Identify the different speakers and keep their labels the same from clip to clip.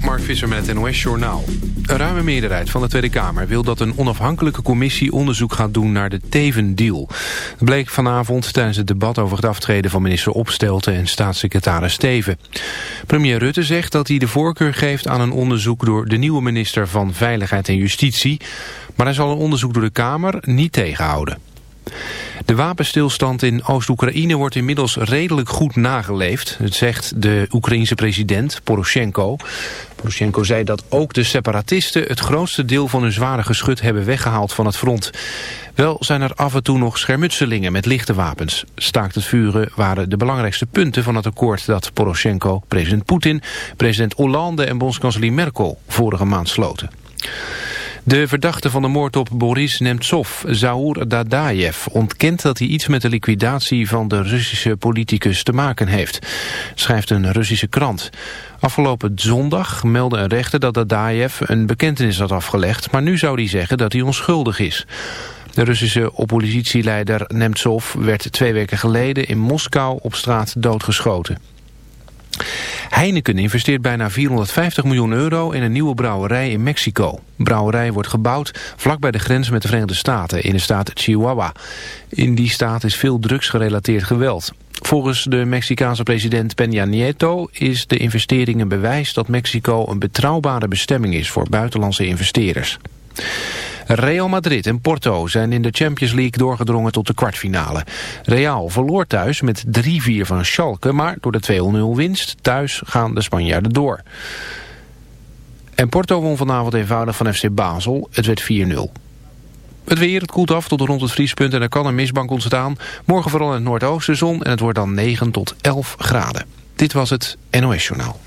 Speaker 1: Mark Visser met het NOS Journaal. Een ruime meerderheid van de Tweede Kamer wil dat een onafhankelijke commissie onderzoek gaat doen naar de Teven-deal. Dat bleek vanavond tijdens het debat over het aftreden van minister Opstelten en staatssecretaris Steven. Premier Rutte zegt dat hij de voorkeur geeft aan een onderzoek door de nieuwe minister van Veiligheid en Justitie, maar hij zal een onderzoek door de Kamer niet tegenhouden. De wapenstilstand in Oost-Oekraïne wordt inmiddels redelijk goed nageleefd. Zegt de Oekraïense president Poroshenko. Poroshenko zei dat ook de separatisten het grootste deel van hun zware geschut hebben weggehaald van het front. Wel zijn er af en toe nog schermutselingen met lichte wapens. Staakt het vuren waren de belangrijkste punten van het akkoord dat Poroshenko, president Poetin, president Hollande en bondskanselier Merkel vorige maand sloten. De verdachte van de moord op Boris Nemtsov, Zaur Dadaev, ontkent dat hij iets met de liquidatie van de Russische politicus te maken heeft, schrijft een Russische krant. Afgelopen zondag meldde een rechter dat Dadaev een bekentenis had afgelegd, maar nu zou hij zeggen dat hij onschuldig is. De Russische oppositieleider Nemtsov werd twee weken geleden in Moskou op straat doodgeschoten. Heineken investeert bijna 450 miljoen euro in een nieuwe brouwerij in Mexico. De brouwerij wordt gebouwd vlakbij de grens met de Verenigde Staten in de staat Chihuahua. In die staat is veel drugsgerelateerd geweld. Volgens de Mexicaanse president Peña Nieto is de investering een bewijs dat Mexico een betrouwbare bestemming is voor buitenlandse investeerders. Real Madrid en Porto zijn in de Champions League doorgedrongen tot de kwartfinale. Real verloor thuis met 3-4 van Schalke, maar door de 2-0 winst thuis gaan de Spanjaarden door. En Porto won vanavond eenvoudig van FC Basel. Het werd 4-0. Het weer, het koelt af tot rond het vriespunt en er kan een mistbank ontstaan. Morgen vooral in het noordoosten zon en het wordt dan 9 tot 11 graden. Dit was het NOS Journaal.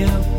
Speaker 2: In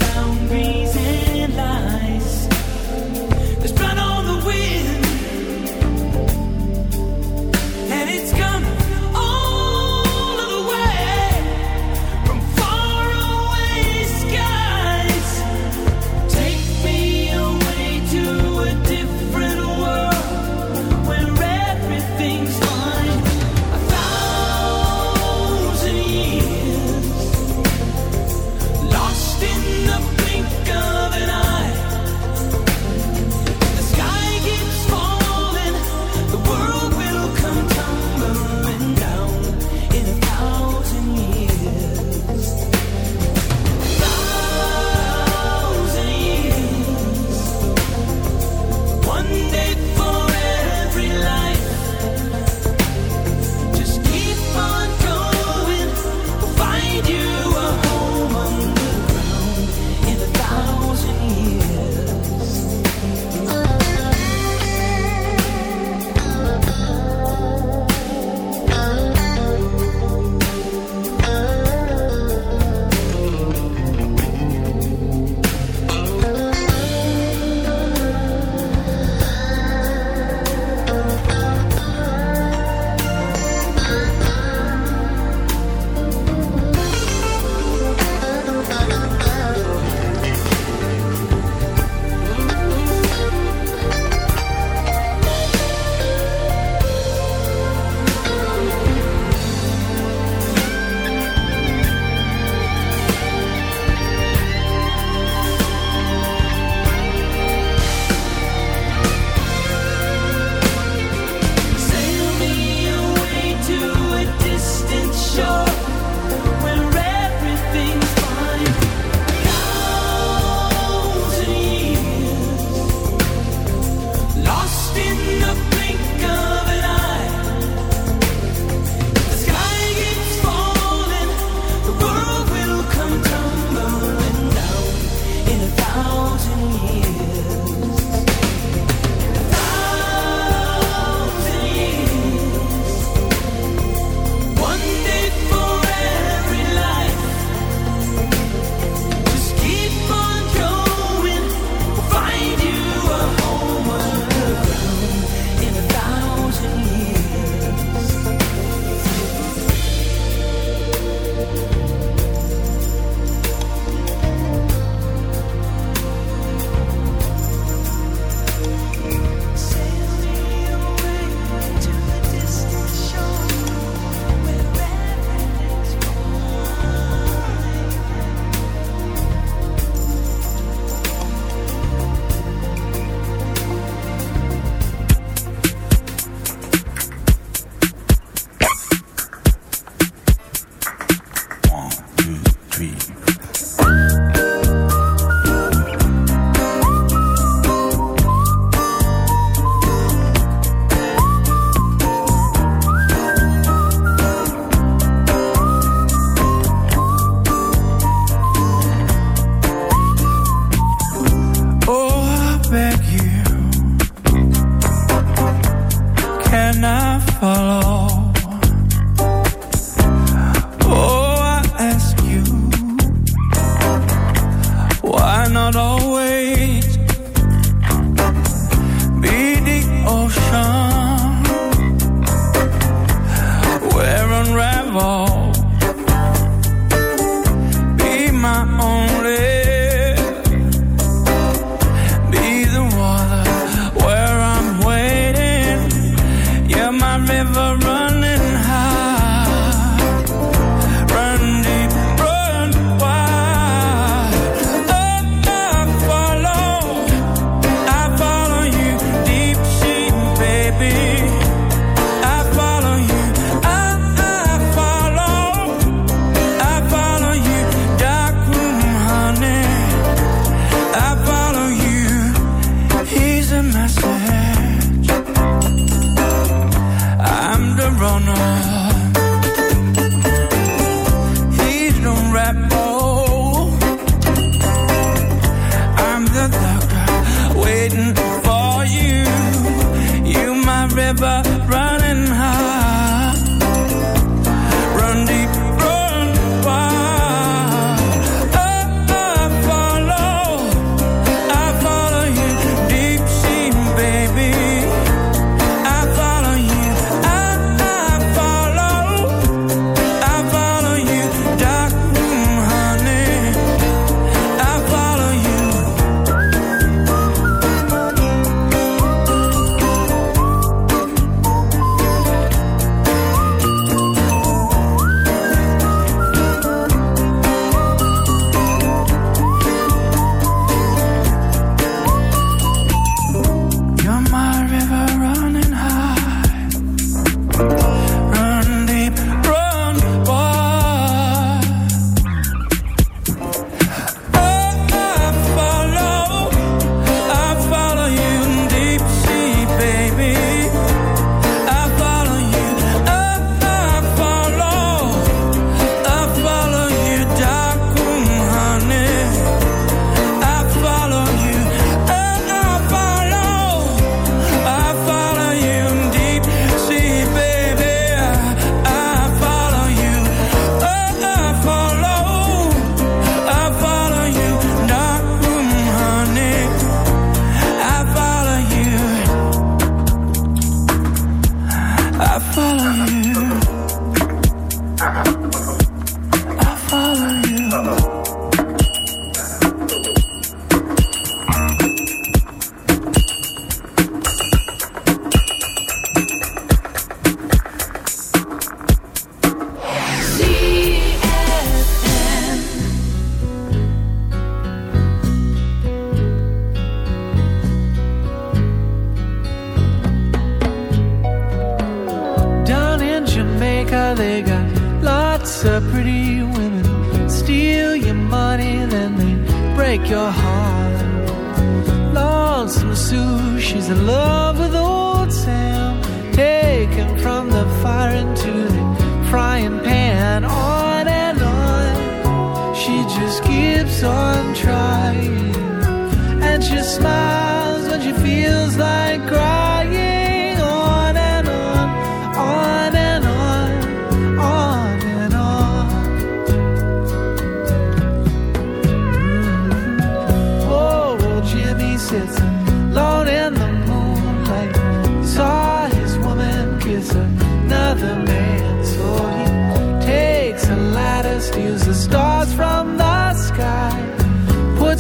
Speaker 3: out all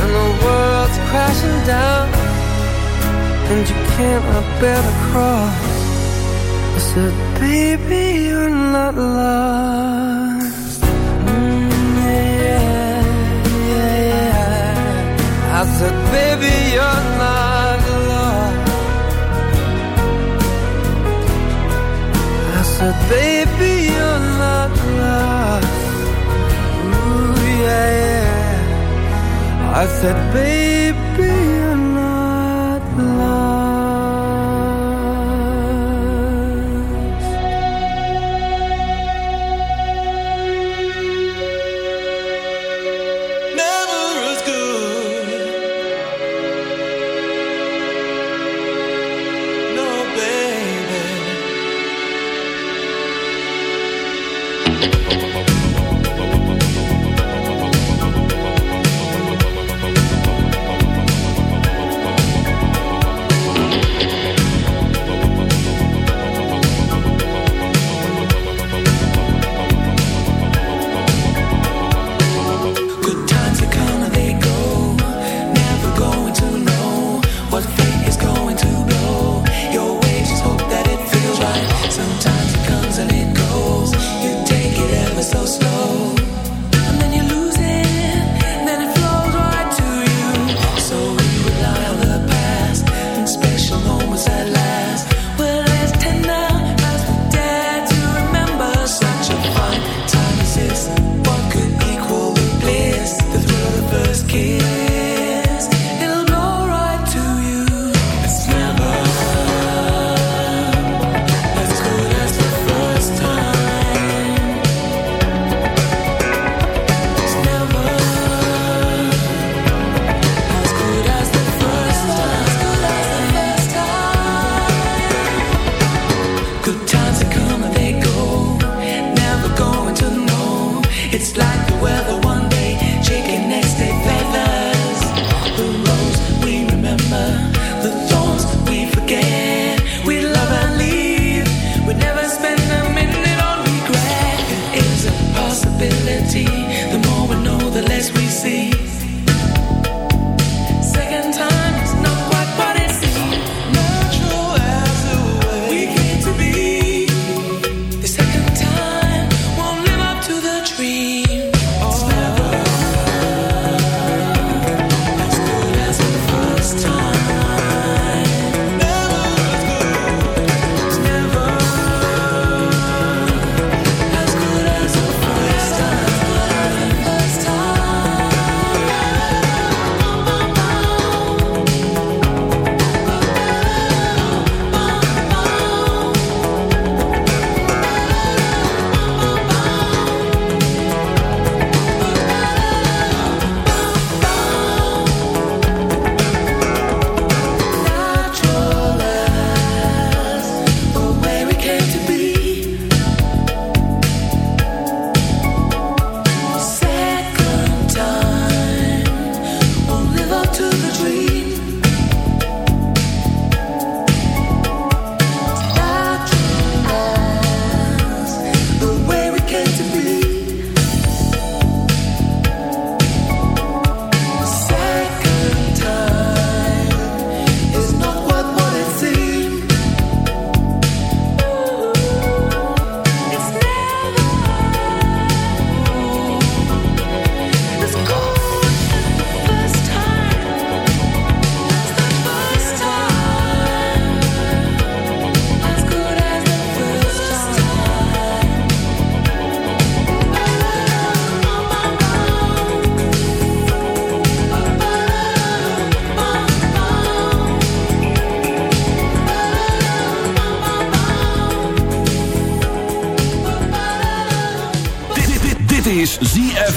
Speaker 4: And the world's crashing down And you can't bear the cross I said, baby, you're not lost mm, yeah, yeah, yeah. I said, baby, you're not lost. I said, baby, I said, baby,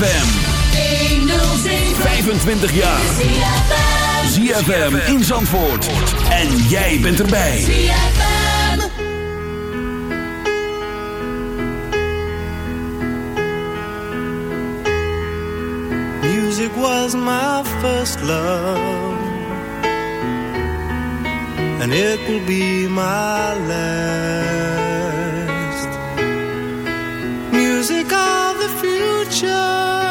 Speaker 5: ZFM. 25 jaar. ZFM in Zandvoort. En jij bent erbij.
Speaker 6: ZFM.
Speaker 7: Music was my first love. And it will be my last. Future.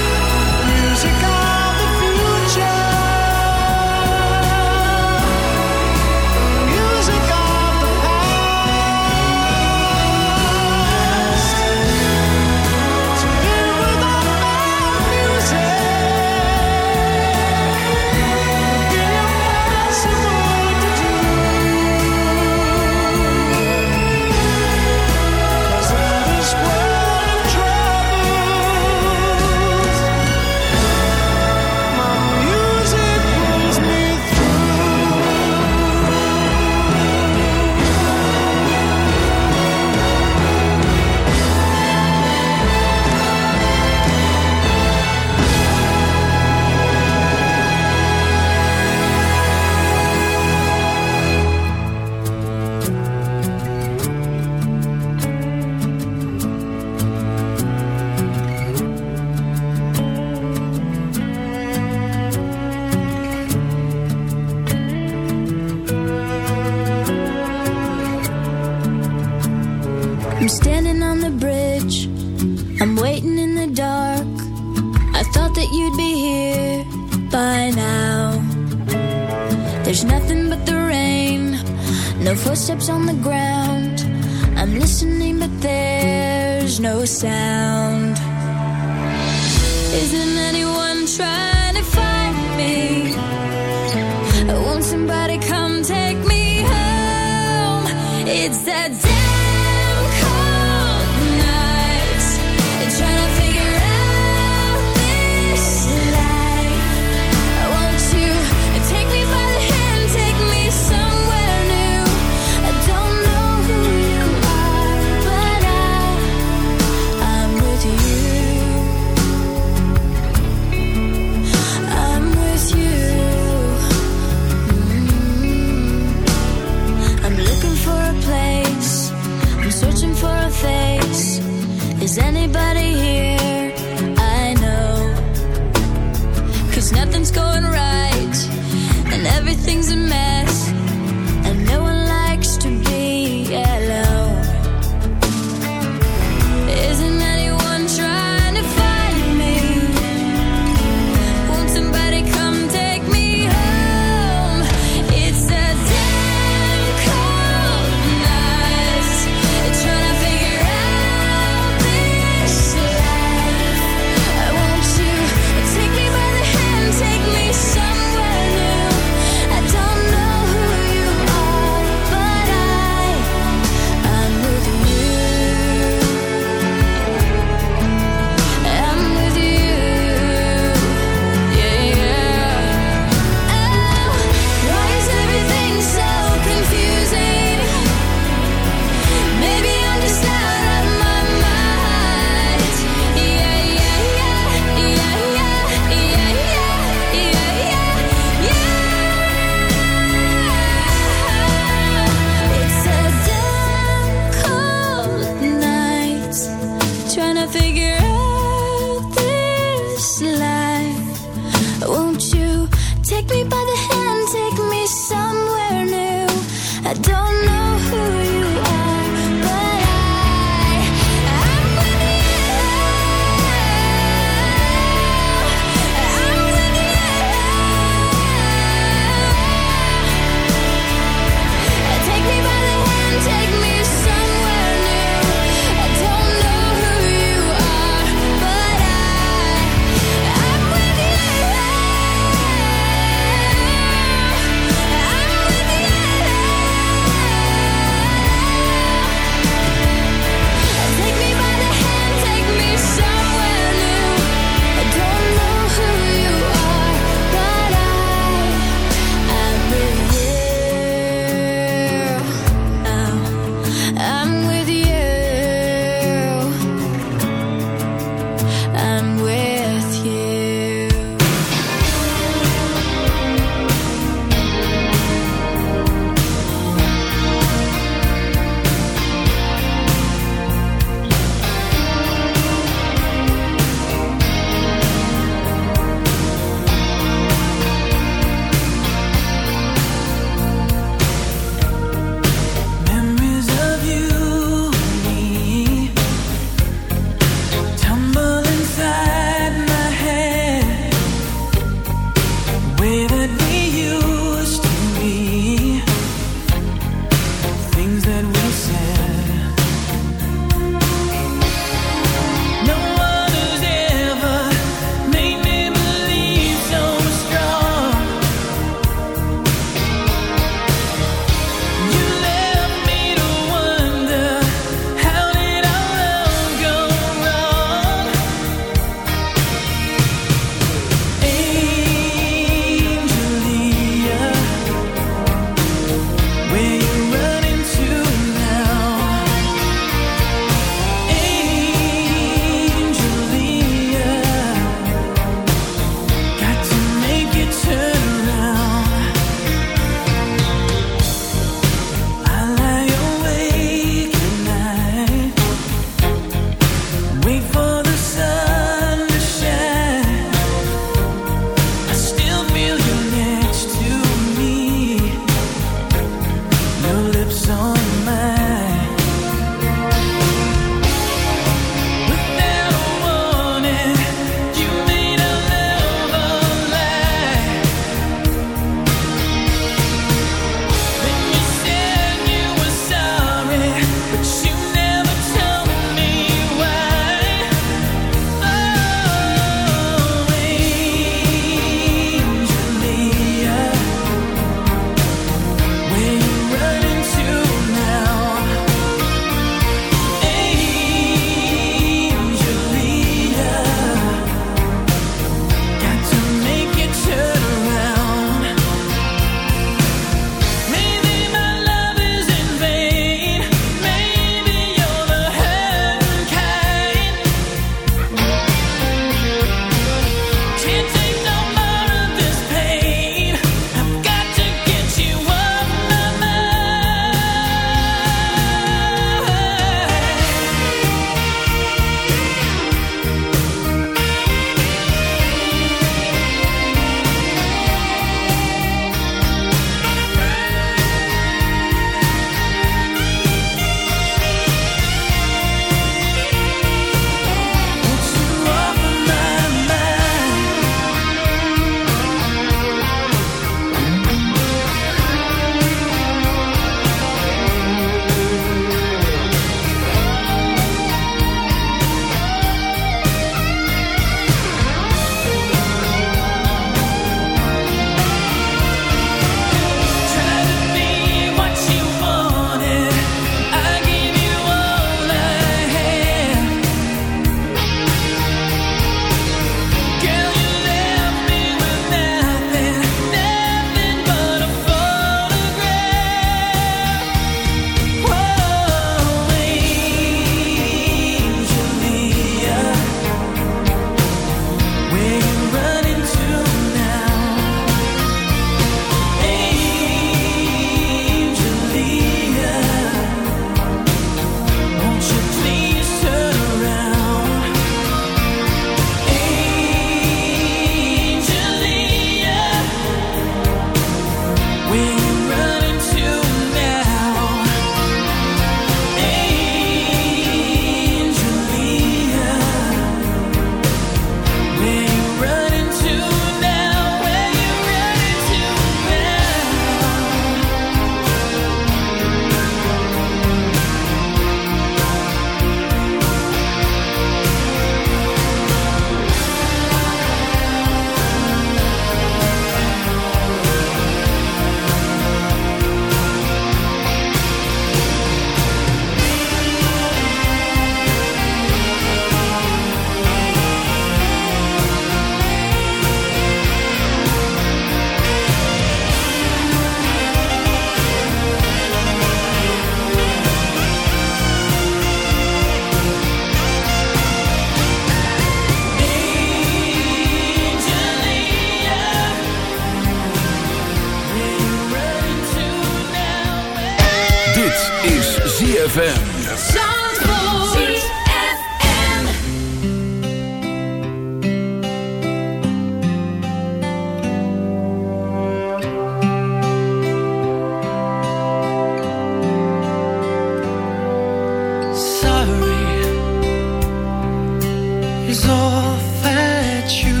Speaker 7: is all that you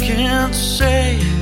Speaker 7: can say.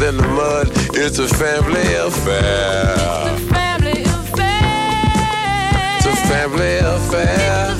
Speaker 8: Thicker than the mud. It's a family affair. It's
Speaker 6: a Family affair.
Speaker 8: It's a family affair.